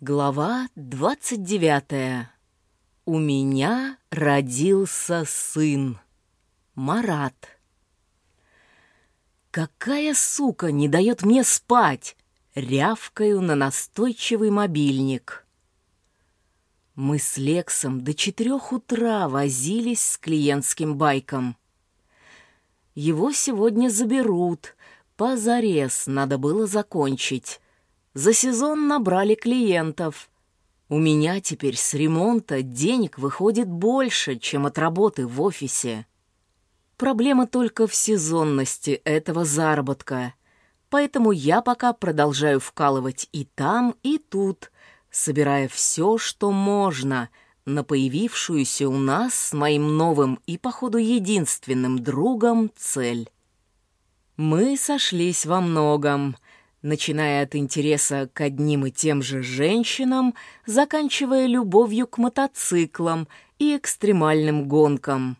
Глава 29. У меня родился сын. Марат. Какая сука не дает мне спать? Рявкаю на настойчивый мобильник. Мы с Лексом до четырех утра возились с клиентским байком. Его сегодня заберут. Позарез надо было закончить. За сезон набрали клиентов. У меня теперь с ремонта денег выходит больше, чем от работы в офисе. Проблема только в сезонности этого заработка. Поэтому я пока продолжаю вкалывать и там, и тут, собирая все, что можно, на появившуюся у нас с моим новым и, походу, единственным другом цель. Мы сошлись во многом — начиная от интереса к одним и тем же женщинам, заканчивая любовью к мотоциклам и экстремальным гонкам.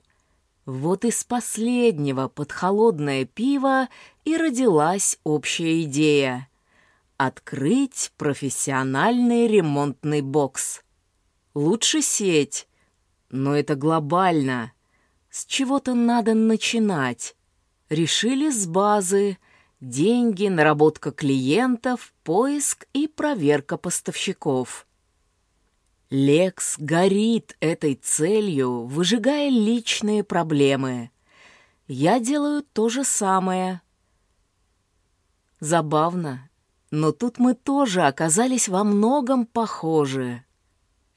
Вот из последнего под холодное пиво и родилась общая идея — открыть профессиональный ремонтный бокс. Лучше сеть, но это глобально. С чего-то надо начинать. Решили с базы — деньги, наработка клиентов, поиск и проверка поставщиков. Лекс горит этой целью, выжигая личные проблемы. Я делаю то же самое. Забавно, но тут мы тоже оказались во многом похожи.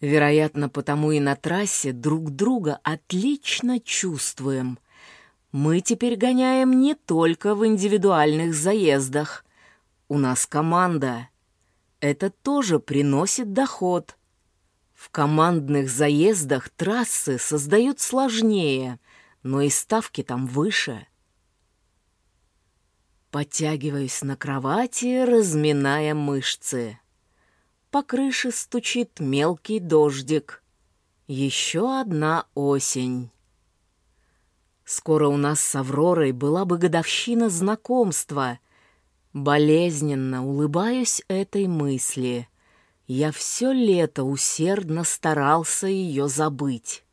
Вероятно, потому и на трассе друг друга отлично чувствуем — мы теперь гоняем не только в индивидуальных заездах. У нас команда. Это тоже приносит доход. В командных заездах трассы создают сложнее, но и ставки там выше. Подтягиваюсь на кровати, разминая мышцы. По крыше стучит мелкий дождик. Еще одна осень. Скоро у нас с Авророй была бы годовщина знакомства. Болезненно улыбаюсь этой мысли. Я все лето усердно старался ее забыть.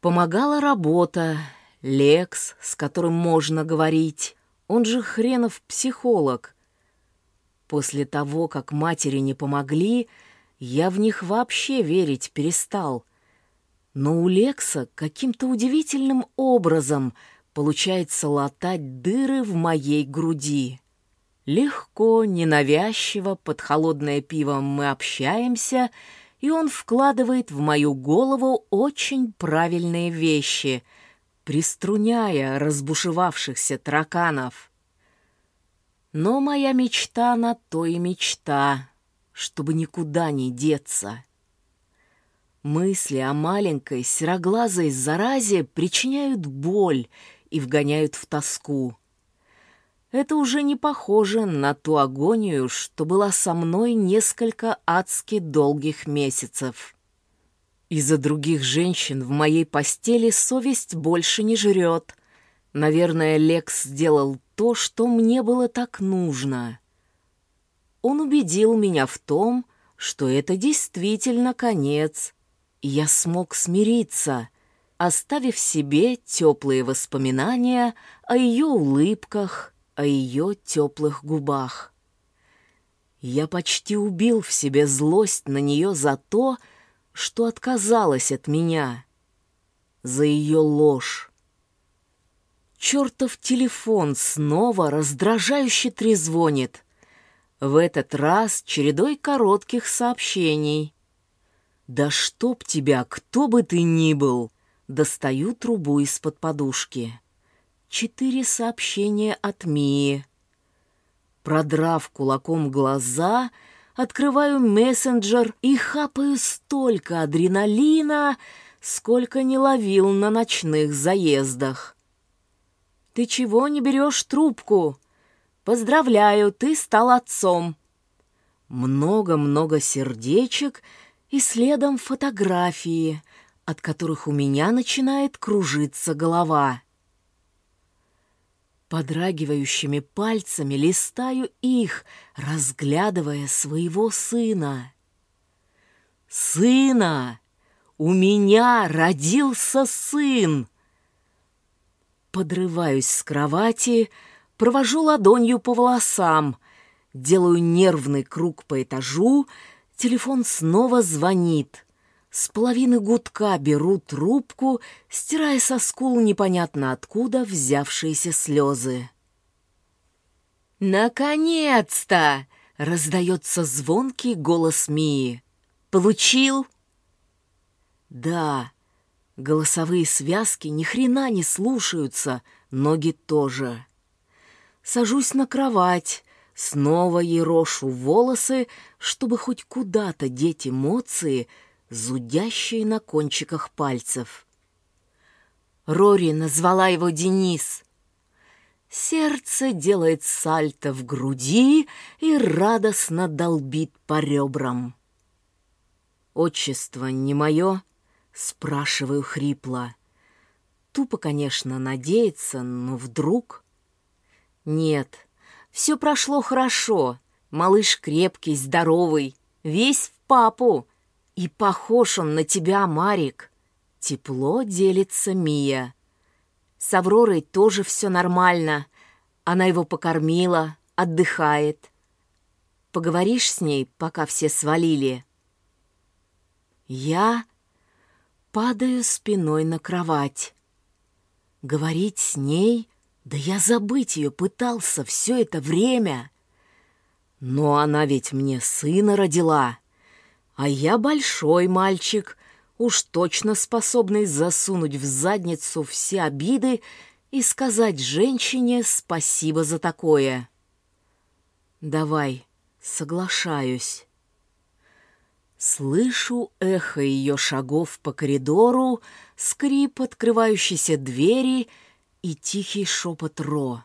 Помогала работа, Лекс, с которым можно говорить. Он же хренов психолог. После того, как матери не помогли, я в них вообще верить перестал — но у Лекса каким-то удивительным образом получается латать дыры в моей груди. Легко, ненавязчиво, под холодное пиво мы общаемся, и он вкладывает в мою голову очень правильные вещи, приструняя разбушевавшихся тараканов. Но моя мечта на то и мечта, чтобы никуда не деться. Мысли о маленькой сероглазой заразе причиняют боль и вгоняют в тоску. Это уже не похоже на ту агонию, что была со мной несколько адски долгих месяцев. Из-за других женщин в моей постели совесть больше не жрет. Наверное, Лекс сделал то, что мне было так нужно. Он убедил меня в том, что это действительно конец — я смог смириться, оставив себе теплые воспоминания о ее улыбках, о ее теплых губах. Я почти убил в себе злость на нее за то, что отказалась от меня, за ее ложь. Чертов телефон снова раздражающе трезвонит. В этот раз чередой коротких сообщений. «Да чтоб тебя, кто бы ты ни был!» Достаю трубу из-под подушки. Четыре сообщения от Мии. Продрав кулаком глаза, открываю мессенджер и хапаю столько адреналина, сколько не ловил на ночных заездах. «Ты чего не берешь трубку? Поздравляю, ты стал отцом!» Много-много сердечек — и следом фотографии, от которых у меня начинает кружиться голова. Подрагивающими пальцами листаю их, разглядывая своего сына. Сына! У меня родился сын! Подрываюсь с кровати, провожу ладонью по волосам, делаю нервный круг по этажу, телефон снова звонит. С половины гудка беру трубку, стирая со скул непонятно откуда взявшиеся слезы. «Наконец-то!» — раздается звонкий голос Мии. «Получил?» «Да». Голосовые связки ни хрена не слушаются, ноги тоже. Сажусь на кровать, снова ерошу волосы, чтобы хоть куда-то деть эмоции — зудящие на кончиках пальцев. Рори назвала его Денис. Сердце делает сальто в груди и радостно долбит по ребрам. «Отчество не мое?» — спрашиваю хрипло. Тупо, конечно, надеяться, но вдруг... Нет, все прошло хорошо. Малыш крепкий, здоровый, весь в папу. И похож он на тебя, Марик. Тепло делится Мия. С Авророй тоже все нормально. Она его покормила, отдыхает. Поговоришь с ней, пока все свалили? Я падаю спиной на кровать. Говорить с ней? Да я забыть ее пытался все это время. Но она ведь мне сына родила. А я большой мальчик, уж точно способный засунуть в задницу все обиды и сказать женщине спасибо за такое. Давай, соглашаюсь. Слышу эхо ее шагов по коридору, скрип открывающейся двери и тихий шепот Ро.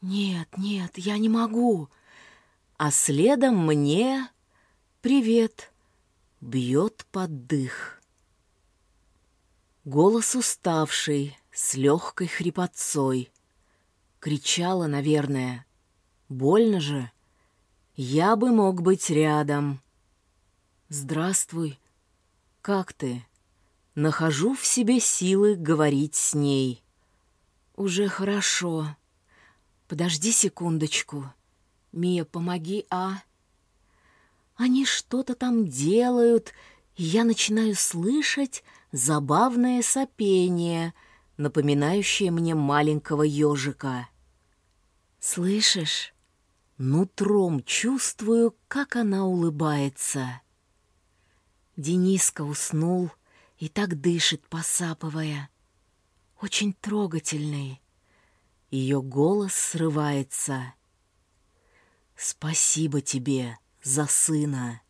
«Нет, нет, я не могу!» А следом мне «Привет!» бьет под дых. Голос уставший, с легкой хрипотцой. Кричала, наверное. Больно же. Я бы мог быть рядом. Здравствуй. Как ты? Нахожу в себе силы говорить с ней. Уже хорошо. Подожди секундочку. Мия, помоги, а? Они что-то там делают, и я начинаю слышать забавное сопение, напоминающее мне маленького ежика. «Слышишь?» Нутром чувствую, как она улыбается. Дениска уснул и так дышит, посапывая. Очень трогательный. Ее голос срывается. «Спасибо тебе!» за сына.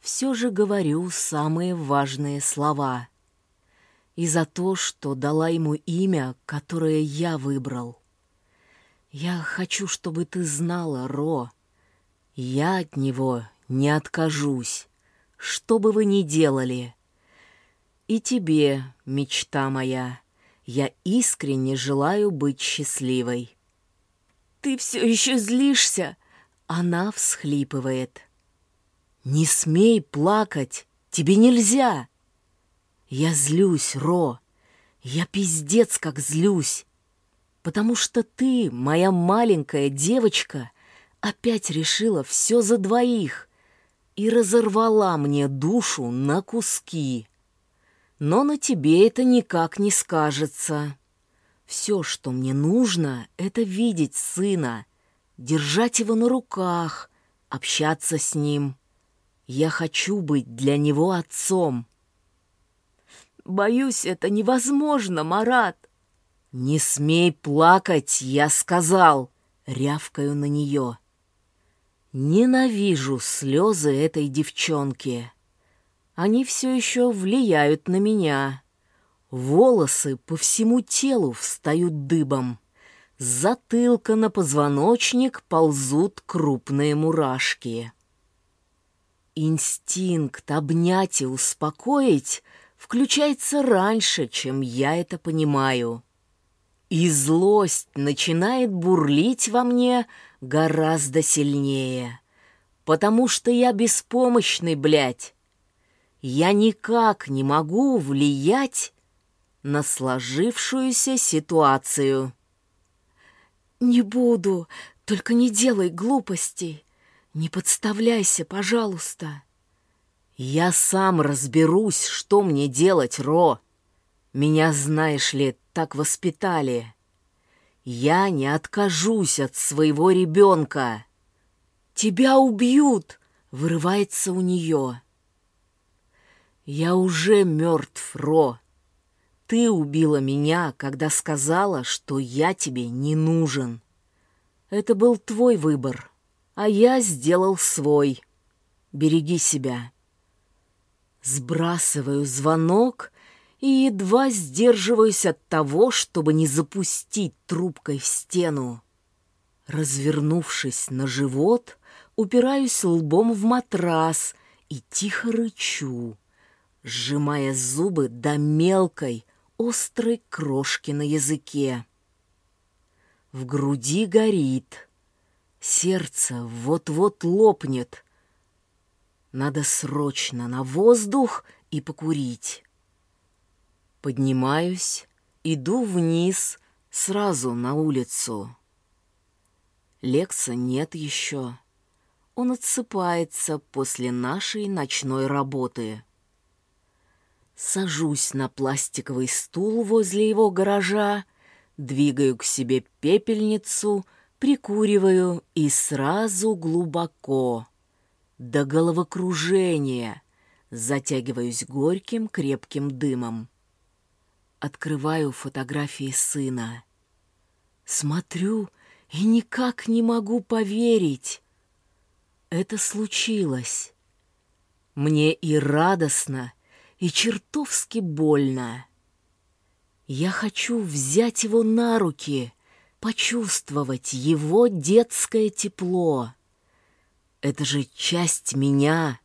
Все же говорю самые важные слова. И за то, что дала ему имя, которое я выбрал. Я хочу, чтобы ты знала, Ро. Я от него не откажусь, что бы вы ни делали. И тебе, мечта моя, я искренне желаю быть счастливой. Ты все еще злишься? Она всхлипывает. «Не смей плакать! Тебе нельзя!» Я злюсь, Ро. Я пиздец как злюсь. Потому что ты, моя маленькая девочка, опять решила все за двоих и разорвала мне душу на куски. Но на тебе это никак не скажется. Все, что мне нужно, это видеть сына — держать его на руках, общаться с ним. Я хочу быть для него отцом. Боюсь, это невозможно, Марат. Не смей плакать, я сказал, рявкаю на нее. Ненавижу слезы этой девчонки. Они все еще влияют на меня. Волосы по всему телу встают дыбом. С затылка на позвоночник ползут крупные мурашки. Инстинкт обнять и успокоить включается раньше, чем я это понимаю. И злость начинает бурлить во мне гораздо сильнее, потому что я беспомощный, блядь. Я никак не могу влиять на сложившуюся ситуацию. «Не буду, только не делай глупостей. Не подставляйся, пожалуйста». «Я сам разберусь, что мне делать, Ро. Меня, знаешь ли, так воспитали. Я не откажусь от своего ребенка». «Тебя убьют!» — вырывается у нее. «Я уже мертв, Ро. Ты убила меня, когда сказала, что я тебе не нужен. Это был твой выбор, а я сделал свой. Береги себя». Сбрасываю звонок и едва сдерживаюсь от того, чтобы не запустить трубкой в стену. Развернувшись на живот, упираюсь лбом в матрас и тихо рычу, сжимая зубы до мелкой, острой крошки на языке. В груди горит, сердце вот-вот лопнет. Надо срочно на воздух и покурить. Поднимаюсь, иду вниз, сразу на улицу. Лекса нет еще. Он отсыпается после нашей ночной работы. Сажусь на пластиковый стул возле его гаража, двигаю к себе пепельницу, прикуриваю и сразу глубоко, до головокружения, затягиваюсь горьким крепким дымом. Открываю фотографии сына. Смотрю и никак не могу поверить. Это случилось. Мне и радостно, и чертовски больно. Я хочу взять его на руки, почувствовать его детское тепло. Это же часть меня.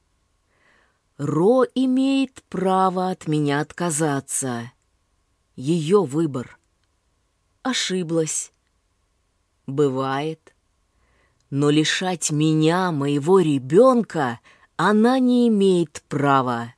Ро имеет право от меня отказаться ее выбор. Ошиблась. Бывает. Но лишать меня, моего ребенка, она не имеет права.